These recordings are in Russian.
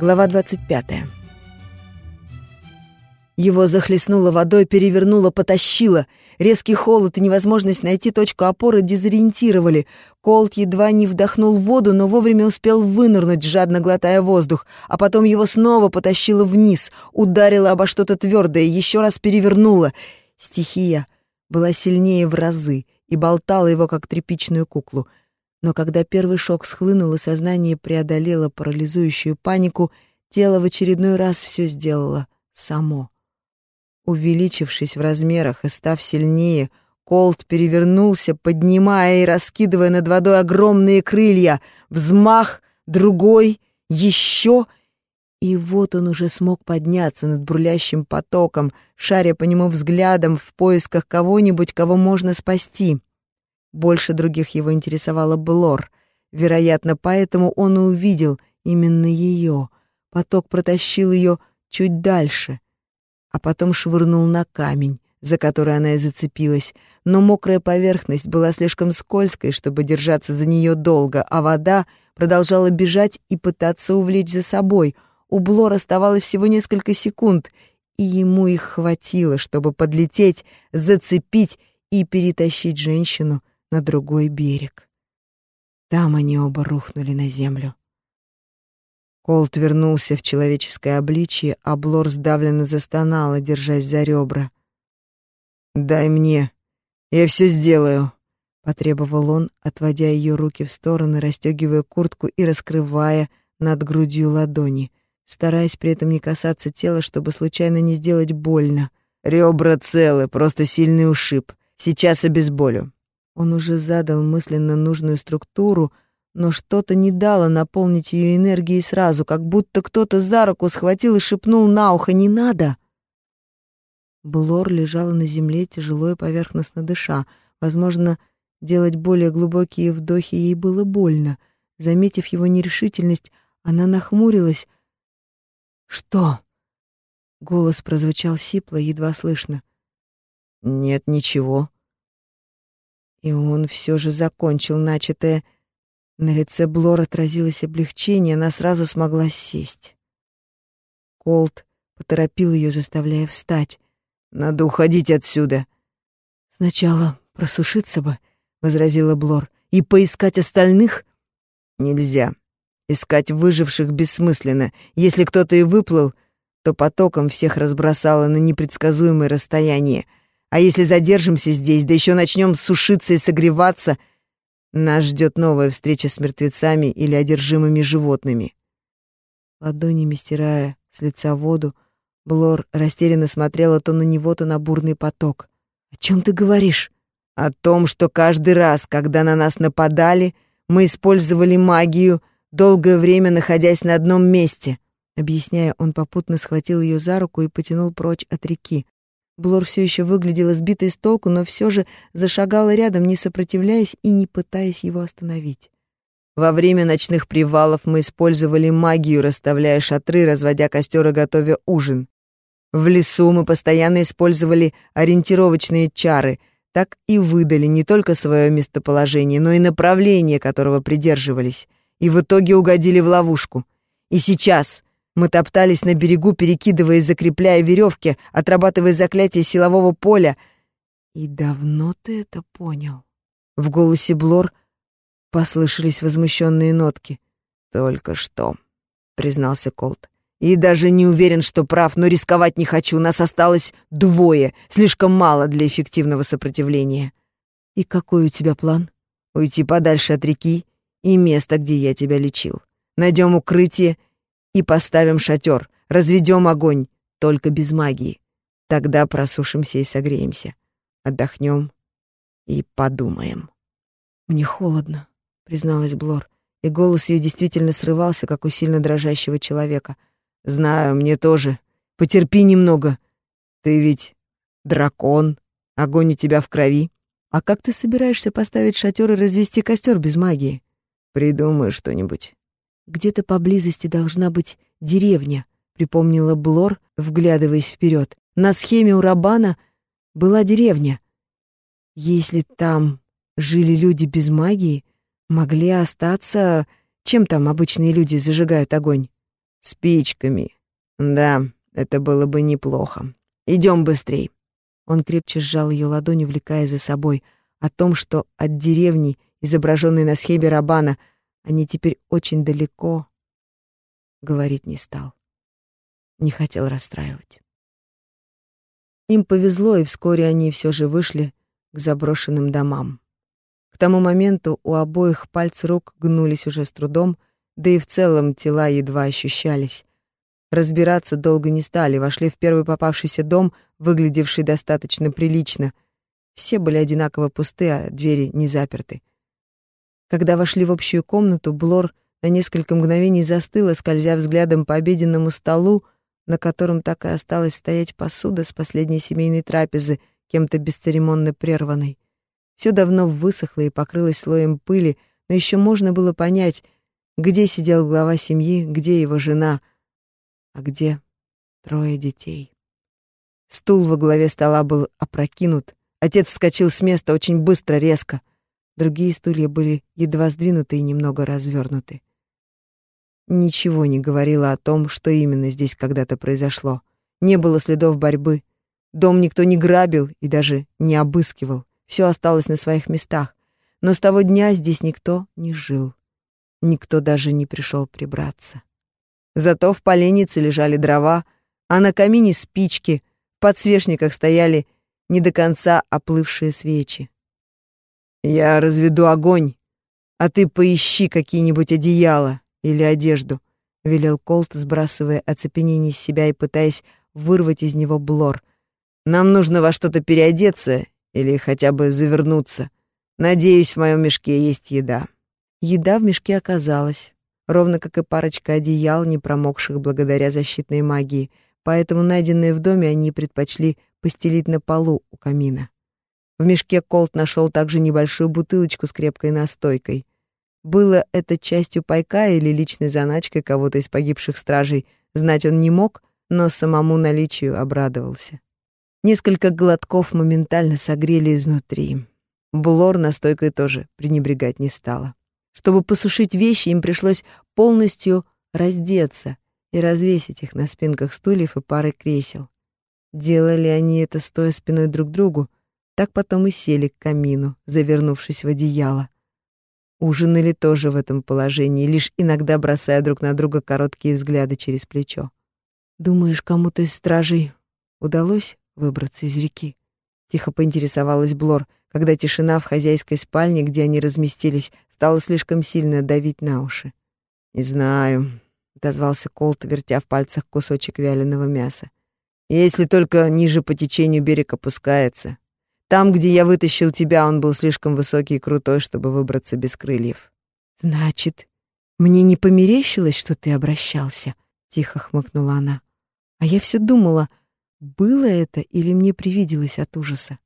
Глава 25. Его захлестнуло водой, перевернуло, потащило. Резкий холод и невозможность найти точку опоры дезориентировали. Колт едва не вдохнул воду, но вовремя успел вынырнуть, жадно глотая воздух, а потом его снова потащило вниз, ударило обо что-то твердое, еще раз перевернуло. Стихия была сильнее в разы и болтала его, как тряпичную куклу. Но когда первый шок схлынул и сознание преодолело парализующую панику, тело в очередной раз все сделало само. Увеличившись в размерах и став сильнее, Колт перевернулся, поднимая и раскидывая над водой огромные крылья. Взмах, другой, еще... И вот он уже смог подняться над бурлящим потоком, шаря по нему взглядом в поисках кого-нибудь, кого можно спасти. Больше других его интересовала Блор. Вероятно, поэтому он и увидел именно ее. Поток протащил ее чуть дальше а потом швырнул на камень, за который она и зацепилась, но мокрая поверхность была слишком скользкой, чтобы держаться за нее долго, а вода продолжала бежать и пытаться увлечь за собой. У Блор оставалось всего несколько секунд, и ему их хватило, чтобы подлететь, зацепить и перетащить женщину на другой берег. Там они оба рухнули на землю. Колт вернулся в человеческое обличье, а Блор сдавленно застонала, держась за ребра. «Дай мне, я все сделаю», — потребовал он, отводя ее руки в стороны, расстегивая куртку и раскрывая над грудью ладони, стараясь при этом не касаться тела, чтобы случайно не сделать больно. «Ребра целы, просто сильный ушиб. Сейчас обезболю». Он уже задал мысленно нужную структуру — но что-то не дало наполнить ее энергией сразу, как будто кто-то за руку схватил и шепнул на ухо «Не надо!». Блор лежала на земле, тяжело и поверхностно дыша. Возможно, делать более глубокие вдохи ей было больно. Заметив его нерешительность, она нахмурилась. «Что?» Голос прозвучал сипло, едва слышно. «Нет, ничего». И он все же закончил начатое на лице Блор отразилось облегчение, она сразу смогла сесть. Колт поторопил ее, заставляя встать. «Надо уходить отсюда». «Сначала просушиться бы», — возразила Блор, — «и поискать остальных?» «Нельзя. Искать выживших бессмысленно. Если кто-то и выплыл, то потоком всех разбросало на непредсказуемое расстояние. А если задержимся здесь, да еще начнем сушиться и согреваться — нас ждет новая встреча с мертвецами или одержимыми животными. Ладонями стирая с лица воду, Блор растерянно смотрела то на него, то на бурный поток. «О чем ты говоришь?» «О том, что каждый раз, когда на нас нападали, мы использовали магию, долгое время находясь на одном месте». Объясняя, он попутно схватил ее за руку и потянул прочь от реки. Блор все еще выглядела сбитой с толку, но все же зашагала рядом, не сопротивляясь и не пытаясь его остановить. Во время ночных привалов мы использовали магию, расставляя шатры, разводя костер и готовя ужин. В лесу мы постоянно использовали ориентировочные чары, так и выдали не только свое местоположение, но и направление, которого придерживались, и в итоге угодили в ловушку. И сейчас, мы топтались на берегу, перекидывая и закрепляя веревки, отрабатывая заклятие силового поля. «И давно ты это понял?» В голосе Блор послышались возмущенные нотки. «Только что», — признался Колт. «И даже не уверен, что прав, но рисковать не хочу. Нас осталось двое, слишком мало для эффективного сопротивления». «И какой у тебя план?» «Уйти подальше от реки и места, где я тебя лечил. Найдем укрытие и поставим шатер, разведем огонь, только без магии. Тогда просушимся и согреемся. Отдохнем и подумаем. Мне холодно, призналась Блор, и голос ее действительно срывался, как у сильно дрожащего человека. Знаю, мне тоже. Потерпи немного. Ты ведь дракон, огонь у тебя в крови. А как ты собираешься поставить шатер и развести костер без магии? Придумаю что-нибудь. Где-то поблизости должна быть деревня, припомнила Блор, вглядываясь вперед. На схеме у Рабана была деревня. Если там жили люди без магии, могли остаться... Чем там обычные люди зажигают огонь? Спичками. Да, это было бы неплохо. Идем быстрей. Он крепче сжал ее ладонь, увлекая за собой. О том, что от деревни, изображенной на схеме Рабана, они теперь очень далеко, говорить не стал. Не хотел расстраивать. Им повезло, и вскоре они все же вышли к заброшенным домам. К тому моменту у обоих пальцы рук гнулись уже с трудом, да и в целом тела едва ощущались. Разбираться долго не стали, вошли в первый попавшийся дом, выглядевший достаточно прилично. Все были одинаково пусты, а двери не заперты. Когда вошли в общую комнату, Блор на несколько мгновений застыла, скользя взглядом по обеденному столу, на котором так и осталась стоять посуда с последней семейной трапезы, кем-то бесцеремонно прерванной. Все давно высохло и покрылось слоем пыли, но еще можно было понять, где сидел глава семьи, где его жена, а где трое детей. Стул во главе стола был опрокинут. Отец вскочил с места очень быстро, резко. Другие стулья были едва сдвинуты и немного развернуты. Ничего не говорило о том, что именно здесь когда-то произошло. Не было следов борьбы. Дом никто не грабил и даже не обыскивал. Все осталось на своих местах. Но с того дня здесь никто не жил. Никто даже не пришел прибраться. Зато в поленнице лежали дрова, а на камине спички, в подсвечниках стояли не до конца оплывшие свечи. «Я разведу огонь, а ты поищи какие-нибудь одеяла или одежду», — велел Колт, сбрасывая оцепенение с себя и пытаясь вырвать из него блор. «Нам нужно во что-то переодеться или хотя бы завернуться. Надеюсь, в моем мешке есть еда». Еда в мешке оказалась, ровно как и парочка одеял, не промокших благодаря защитной магии, поэтому найденные в доме они предпочли постелить на полу у камина. В мешке Колт нашел также небольшую бутылочку с крепкой настойкой. Было это частью пайка или личной заначкой кого-то из погибших стражей, знать он не мог, но самому наличию обрадовался. Несколько глотков моментально согрели изнутри. Булор настойкой тоже пренебрегать не стала. Чтобы посушить вещи, им пришлось полностью раздеться и развесить их на спинках стульев и пары кресел. Делали они это стоя спиной друг к другу, так потом и сели к камину, завернувшись в одеяло. Ужинали тоже в этом положении, лишь иногда бросая друг на друга короткие взгляды через плечо. «Думаешь, кому-то из стражей удалось выбраться из реки?» Тихо поинтересовалась Блор, когда тишина в хозяйской спальне, где они разместились, стала слишком сильно давить на уши. «Не знаю», — отозвался Колт, вертя в пальцах кусочек вяленого мяса. «Если только ниже по течению берег опускается. Там, где я вытащил тебя, он был слишком высокий и крутой, чтобы выбраться без крыльев». «Значит, мне не померещилось, что ты обращался?» — тихо хмыкнула она. «А я все думала...» Было это или мне привиделось от ужаса?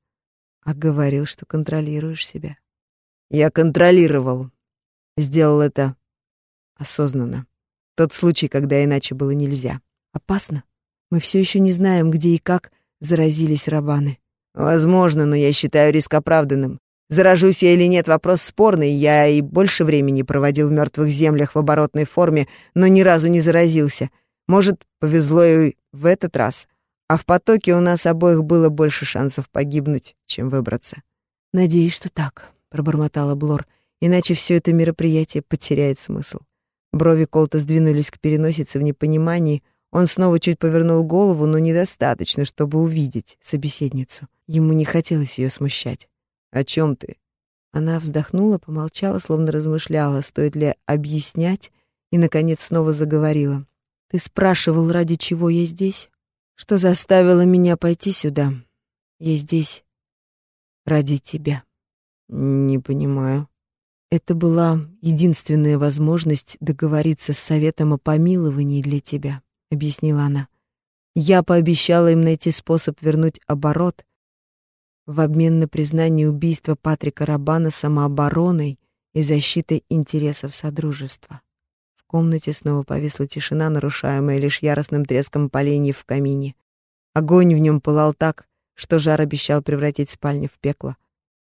А говорил, что контролируешь себя. Я контролировал. Сделал это осознанно. Тот случай, когда иначе было нельзя. Опасно. Мы все еще не знаем, где и как заразились рабаны. Возможно, но я считаю риск оправданным. Заражусь я или нет, вопрос спорный. Я и больше времени проводил в мертвых землях в оборотной форме, но ни разу не заразился. Может, повезло и в этот раз. А в потоке у нас обоих было больше шансов погибнуть, чем выбраться. «Надеюсь, что так», — пробормотала Блор, «иначе все это мероприятие потеряет смысл». Брови Колта сдвинулись к переносице в непонимании. Он снова чуть повернул голову, но недостаточно, чтобы увидеть собеседницу. Ему не хотелось ее смущать. «О чем ты?» Она вздохнула, помолчала, словно размышляла, стоит ли объяснять, и, наконец, снова заговорила. «Ты спрашивал, ради чего я здесь?» что заставило меня пойти сюда. Я здесь ради тебя. Не понимаю. Это была единственная возможность договориться с советом о помиловании для тебя, объяснила она. Я пообещала им найти способ вернуть оборот в обмен на признание убийства Патрика Рабана самообороной и защитой интересов Содружества комнате снова повисла тишина, нарушаемая лишь яростным треском поленьев в камине. Огонь в нем пылал так, что жар обещал превратить спальню в пекло.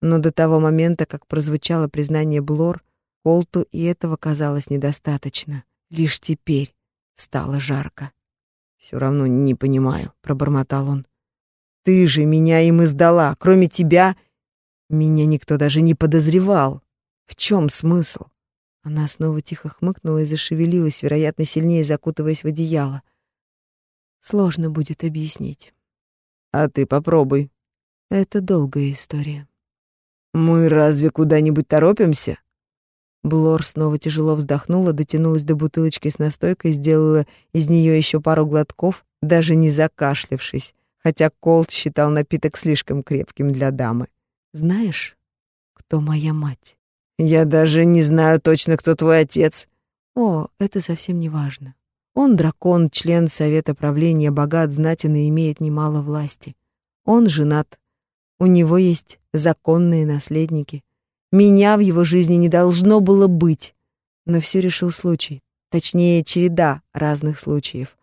Но до того момента, как прозвучало признание Блор, Колту и этого казалось недостаточно. Лишь теперь, Стало жарко. Все равно не понимаю», — пробормотал он. «Ты же меня им издала. Кроме тебя, меня никто даже не подозревал. В чем смысл?» Она снова тихо хмыкнула и зашевелилась, вероятно, сильнее закутываясь в одеяло. Сложно будет объяснить. А ты попробуй. Это долгая история. Мы разве куда-нибудь торопимся? Блор снова тяжело вздохнула, дотянулась до бутылочки с настойкой, сделала из нее еще пару глотков, даже не закашлявшись, хотя Колт считал напиток слишком крепким для дамы. Знаешь, кто моя мать? Я даже не знаю точно, кто твой отец. О, это совсем не важно. Он дракон, член совета правления, богат, знатен и имеет немало власти. Он женат. У него есть законные наследники. Меня в его жизни не должно было быть. Но все решил случай. Точнее, череда разных случаев.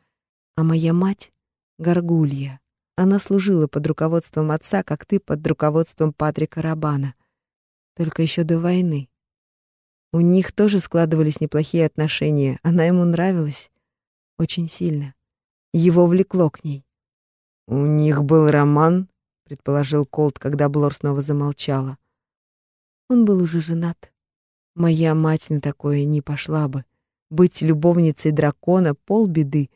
А моя мать — Горгулья. Она служила под руководством отца, как ты под руководством Патрика Рабана только еще до войны. У них тоже складывались неплохие отношения. Она ему нравилась очень сильно. Его влекло к ней. «У них был роман», — предположил Колт, когда Блор снова замолчала. Он был уже женат. Моя мать на такое не пошла бы. Быть любовницей дракона — полбеды,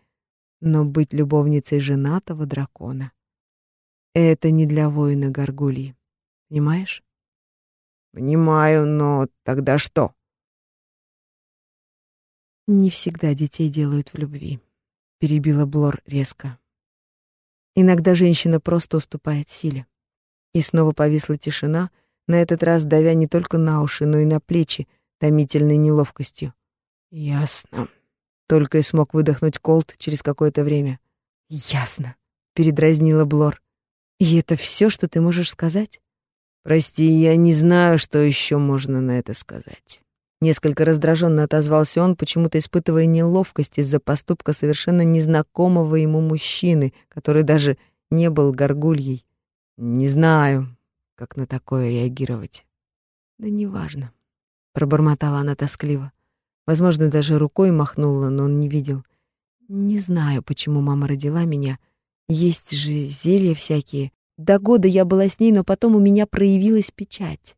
но быть любовницей женатого дракона — это не для воина Гаргульи. Понимаешь? Понимаю, но тогда что? Не всегда детей делают в любви, перебила Блор резко. Иногда женщина просто уступает силе. И снова повисла тишина, на этот раз давя не только на уши, но и на плечи томительной неловкостью. Ясно. Только и смог выдохнуть Колт через какое-то время. Ясно, передразнила Блор. И это все, что ты можешь сказать? Прости, я не знаю, что еще можно на это сказать. Несколько раздраженно отозвался он, почему-то испытывая неловкость из-за поступка совершенно незнакомого ему мужчины, который даже не был горгульей. Не знаю, как на такое реагировать. Да неважно, пробормотала она тоскливо. Возможно, даже рукой махнула, но он не видел. Не знаю, почему мама родила меня. Есть же зелья всякие, до года я была с ней, но потом у меня проявилась печать.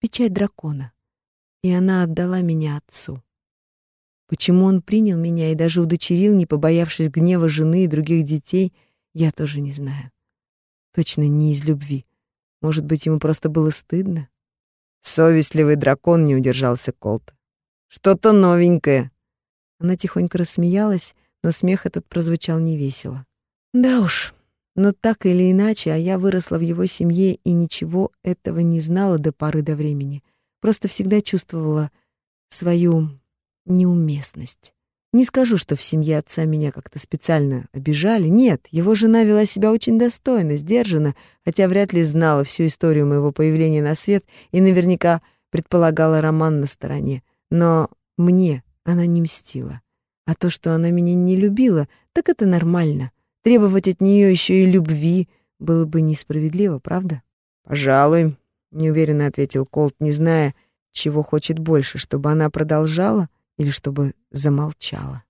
Печать дракона. И она отдала меня отцу. Почему он принял меня и даже удочерил, не побоявшись гнева жены и других детей, я тоже не знаю. Точно не из любви. Может быть, ему просто было стыдно? Совестливый дракон не удержался Колт. Что-то новенькое. Она тихонько рассмеялась, но смех этот прозвучал невесело. Да уж, но так или иначе, а я выросла в его семье и ничего этого не знала до поры до времени. Просто всегда чувствовала свою неуместность. Не скажу, что в семье отца меня как-то специально обижали. Нет, его жена вела себя очень достойно, сдержанно, хотя вряд ли знала всю историю моего появления на свет и наверняка предполагала роман на стороне. Но мне она не мстила. А то, что она меня не любила, так это нормально. Требовать от нее еще и любви было бы несправедливо, правда? «Пожалуй», — неуверенно ответил Колт, не зная, чего хочет больше, чтобы она продолжала или чтобы замолчала.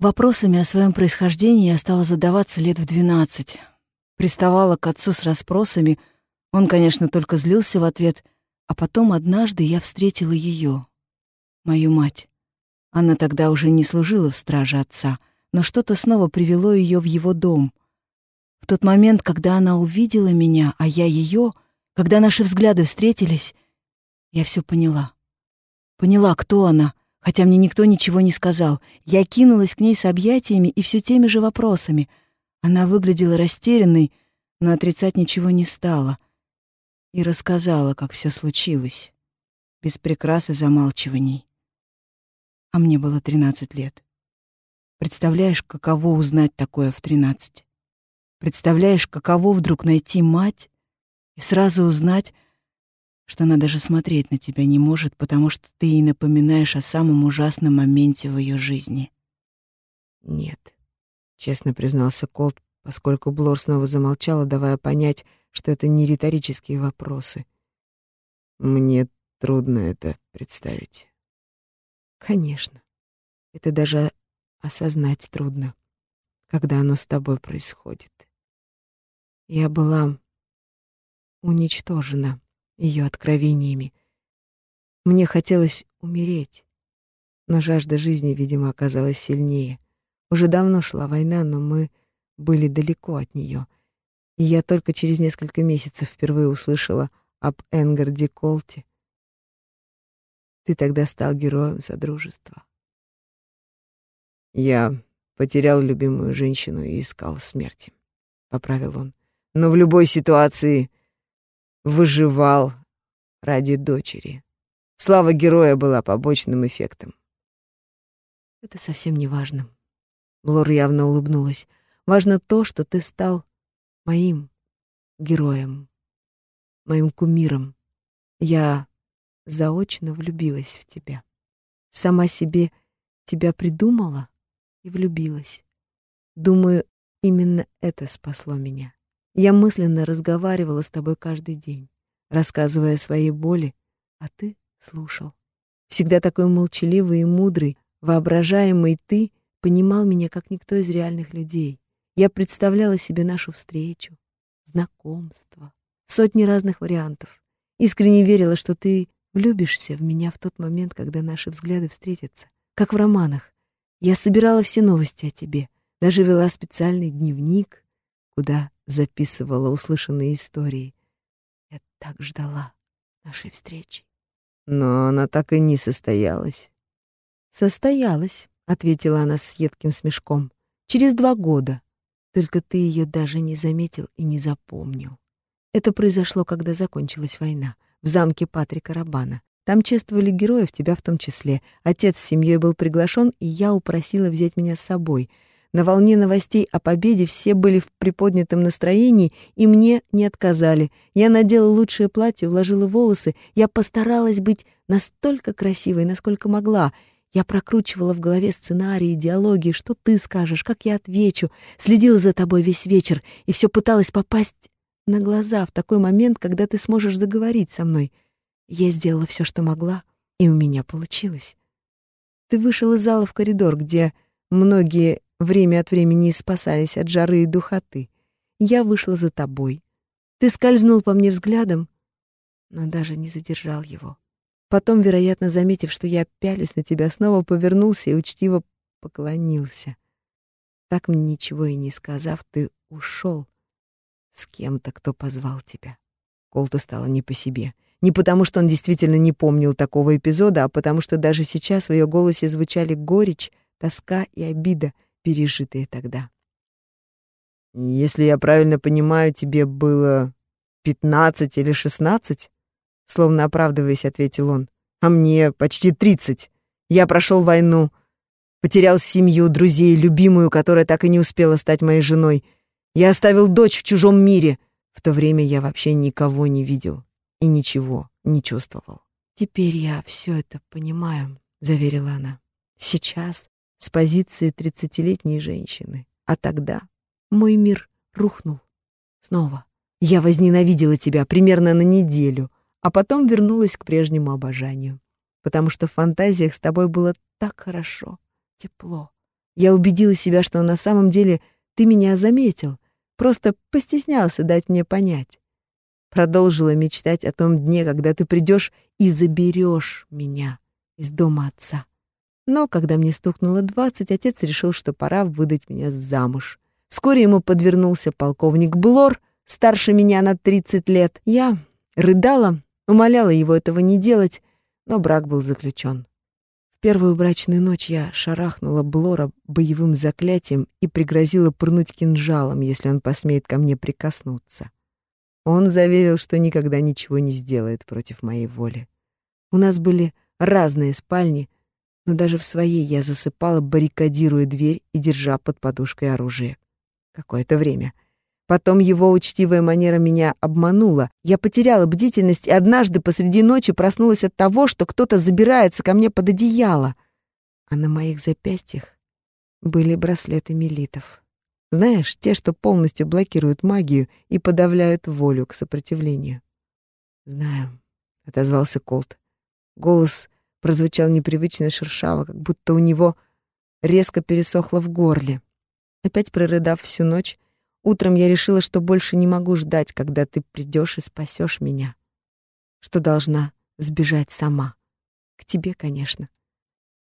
Вопросами о своем происхождении я стала задаваться лет в двенадцать. Приставала к отцу с расспросами, он, конечно, только злился в ответ, а потом однажды я встретила ее, мою мать. Она тогда уже не служила в страже отца — но что-то снова привело ее в его дом. В тот момент, когда она увидела меня, а я ее, когда наши взгляды встретились, я все поняла. Поняла, кто она, хотя мне никто ничего не сказал. Я кинулась к ней с объятиями и все теми же вопросами. Она выглядела растерянной, но отрицать ничего не стала. И рассказала, как все случилось, без прикрас и замалчиваний. А мне было тринадцать лет. Представляешь, каково узнать такое в тринадцать? Представляешь, каково вдруг найти мать и сразу узнать, что она даже смотреть на тебя не может, потому что ты ей напоминаешь о самом ужасном моменте в ее жизни. Нет, честно признался Колт, поскольку Блор снова замолчала, давая понять, что это не риторические вопросы. Мне трудно это представить. Конечно. Это даже осознать трудно, когда оно с тобой происходит. Я была уничтожена ее откровениями. Мне хотелось умереть, но жажда жизни, видимо, оказалась сильнее. Уже давно шла война, но мы были далеко от нее. И я только через несколько месяцев впервые услышала об Энгарде Колте. Ты тогда стал героем Содружества. Я потерял любимую женщину и искал смерти, — поправил он. Но в любой ситуации выживал ради дочери. Слава героя была побочным эффектом. Это совсем не важно. Блор явно улыбнулась. Важно то, что ты стал моим героем, моим кумиром. Я заочно влюбилась в тебя. Сама себе тебя придумала и влюбилась. Думаю, именно это спасло меня. Я мысленно разговаривала с тобой каждый день, рассказывая о своей боли, а ты слушал. Всегда такой молчаливый и мудрый, воображаемый ты понимал меня как никто из реальных людей. Я представляла себе нашу встречу, знакомство, сотни разных вариантов. Искренне верила, что ты влюбишься в меня в тот момент, когда наши взгляды встретятся, как в романах. Я собирала все новости о тебе, даже вела специальный дневник, куда записывала услышанные истории. Я так ждала нашей встречи. Но она так и не состоялась. Состоялась, ответила она с едким смешком. Через два года. Только ты ее даже не заметил и не запомнил. Это произошло, когда закончилась война в замке Патрика Рабана. Там чествовали героев, тебя в том числе. Отец с семьей был приглашен, и я упросила взять меня с собой. На волне новостей о победе все были в приподнятом настроении, и мне не отказали. Я надела лучшее платье, уложила волосы. Я постаралась быть настолько красивой, насколько могла. Я прокручивала в голове сценарии, диалоги, что ты скажешь, как я отвечу. Следила за тобой весь вечер и все пыталась попасть на глаза в такой момент, когда ты сможешь заговорить со мной. Я сделала все, что могла, и у меня получилось. Ты вышел из зала в коридор, где многие время от времени спасались от жары и духоты. Я вышла за тобой. Ты скользнул по мне взглядом, но даже не задержал его. Потом, вероятно, заметив, что я пялюсь на тебя, снова повернулся и учтиво поклонился. Так мне ничего и не сказав, ты ушел, с кем-то, кто позвал тебя. Колту стало не по себе. Не потому, что он действительно не помнил такого эпизода, а потому, что даже сейчас в ее голосе звучали горечь, тоска и обида, пережитые тогда. «Если я правильно понимаю, тебе было пятнадцать или шестнадцать?» Словно оправдываясь, ответил он. «А мне почти тридцать. Я прошел войну, потерял семью, друзей, любимую, которая так и не успела стать моей женой. Я оставил дочь в чужом мире. В то время я вообще никого не видел и ничего не чувствовал. Теперь я все это понимаю, заверила она. Сейчас с позиции тридцатилетней женщины, а тогда мой мир рухнул. Снова. Я возненавидела тебя примерно на неделю, а потом вернулась к прежнему обожанию, потому что в фантазиях с тобой было так хорошо, тепло. Я убедила себя, что на самом деле ты меня заметил, Просто постеснялся дать мне понять. Продолжила мечтать о том дне, когда ты придешь и заберешь меня из дома отца. Но когда мне стукнуло двадцать, отец решил, что пора выдать меня замуж. Вскоре ему подвернулся полковник Блор, старше меня на тридцать лет. Я рыдала, умоляла его этого не делать, но брак был заключен первую брачную ночь я шарахнула Блора боевым заклятием и пригрозила пырнуть кинжалом, если он посмеет ко мне прикоснуться. Он заверил, что никогда ничего не сделает против моей воли. У нас были разные спальни, но даже в своей я засыпала, баррикадируя дверь и держа под подушкой оружие. Какое-то время — Потом его учтивая манера меня обманула. Я потеряла бдительность и однажды посреди ночи проснулась от того, что кто-то забирается ко мне под одеяло. А на моих запястьях были браслеты милитов. Знаешь, те, что полностью блокируют магию и подавляют волю к сопротивлению. «Знаю», — отозвался Колт. Голос прозвучал непривычно шершаво, как будто у него резко пересохло в горле. Опять прорыдав всю ночь, утром я решила, что больше не могу ждать, когда ты придешь и спасешь меня. Что должна сбежать сама. К тебе, конечно.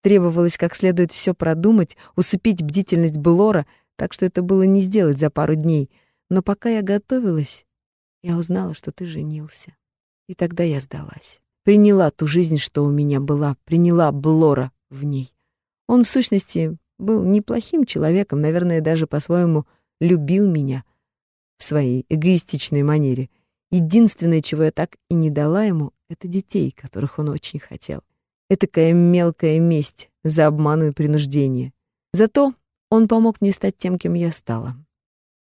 Требовалось как следует все продумать, усыпить бдительность Блора, так что это было не сделать за пару дней. Но пока я готовилась, я узнала, что ты женился. И тогда я сдалась. Приняла ту жизнь, что у меня была, приняла Блора в ней. Он, в сущности, был неплохим человеком, наверное, даже по-своему любил меня в своей эгоистичной манере. Единственное, чего я так и не дала ему, это детей, которых он очень хотел. Этакая мелкая месть за обман и принуждение. Зато он помог мне стать тем, кем я стала.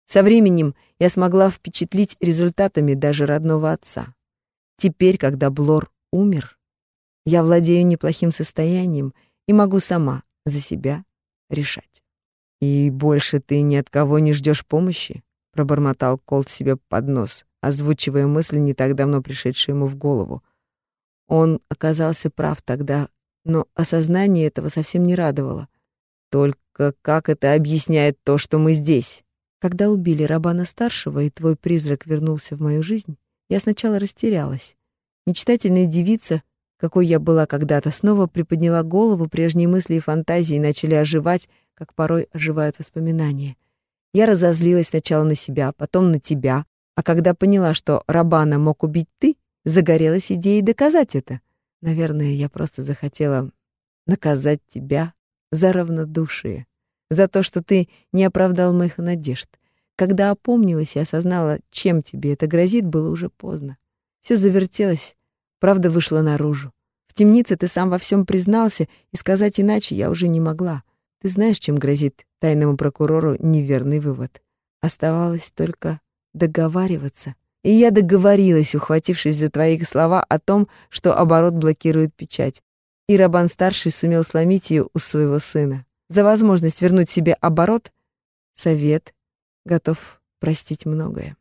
Со временем я смогла впечатлить результатами даже родного отца. Теперь, когда Блор умер, я владею неплохим состоянием и могу сама за себя решать. «И больше ты ни от кого не ждешь помощи?» — пробормотал Колт себе под нос, озвучивая мысль, не так давно пришедшую ему в голову. Он оказался прав тогда, но осознание этого совсем не радовало. Только как это объясняет то, что мы здесь? Когда убили Рабана-старшего, и твой призрак вернулся в мою жизнь, я сначала растерялась. Мечтательная девица, какой я была когда-то, снова приподняла голову, прежние мысли и фантазии начали оживать, как порой оживают воспоминания. Я разозлилась сначала на себя, потом на тебя, а когда поняла, что Рабана мог убить ты, загорелась идеей доказать это. Наверное, я просто захотела наказать тебя за равнодушие, за то, что ты не оправдал моих надежд. Когда опомнилась и осознала, чем тебе это грозит, было уже поздно. Все завертелось, правда вышла наружу. В темнице ты сам во всем признался, и сказать иначе я уже не могла. Ты знаешь, чем грозит тайному прокурору неверный вывод. Оставалось только договариваться — и я договорилась, ухватившись за твои слова о том, что оборот блокирует печать. И Рабан-старший сумел сломить ее у своего сына. За возможность вернуть себе оборот совет готов простить многое.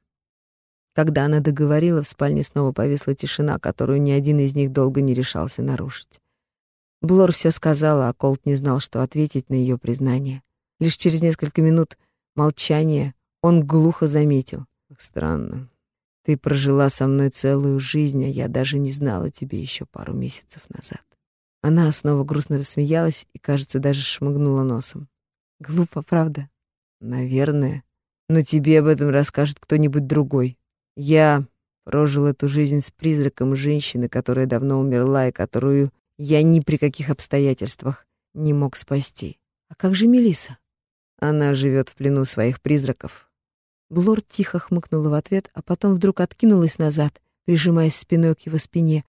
Когда она договорила, в спальне снова повисла тишина, которую ни один из них долго не решался нарушить. Блор все сказала, а Колт не знал, что ответить на ее признание. Лишь через несколько минут молчания он глухо заметил. «Странно. Ты прожила со мной целую жизнь, а я даже не знала тебе еще пару месяцев назад. Она снова грустно рассмеялась и, кажется, даже шмыгнула носом. Глупо, правда? Наверное. Но тебе об этом расскажет кто-нибудь другой. Я прожил эту жизнь с призраком женщины, которая давно умерла и которую я ни при каких обстоятельствах не мог спасти. А как же Мелиса? Она живет в плену своих призраков, Блор тихо хмыкнула в ответ, а потом вдруг откинулась назад, прижимаясь спиной к его спине.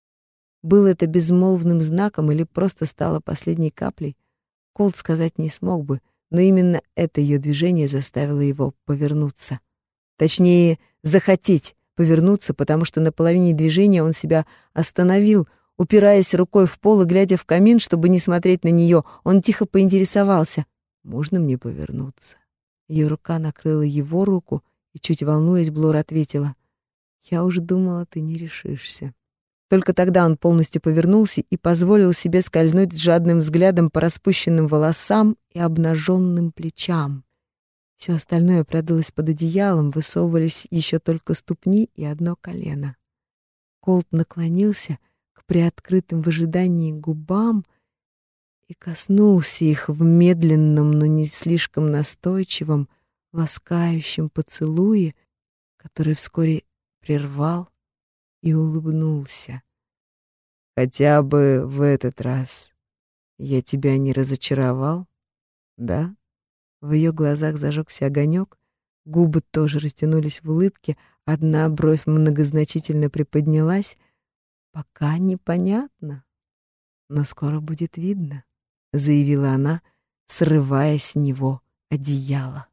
Было это безмолвным знаком или просто стало последней каплей? Колт сказать не смог бы, но именно это ее движение заставило его повернуться. Точнее, захотеть повернуться, потому что на половине движения он себя остановил, упираясь рукой в пол и глядя в камин, чтобы не смотреть на нее, он тихо поинтересовался. «Можно мне повернуться?» Ее рука накрыла его руку, и, чуть волнуясь, Блор ответила, «Я уже думала, ты не решишься». Только тогда он полностью повернулся и позволил себе скользнуть с жадным взглядом по распущенным волосам и обнаженным плечам. Все остальное пряталось под одеялом, высовывались еще только ступни и одно колено. Колт наклонился к приоткрытым в ожидании губам и коснулся их в медленном, но не слишком настойчивом, ласкающем поцелуе, который вскоре прервал и улыбнулся. «Хотя бы в этот раз я тебя не разочаровал, да?» В ее глазах зажегся огонек, губы тоже растянулись в улыбке, одна бровь многозначительно приподнялась. «Пока непонятно, но скоро будет видно», — заявила она, срывая с него одеяло.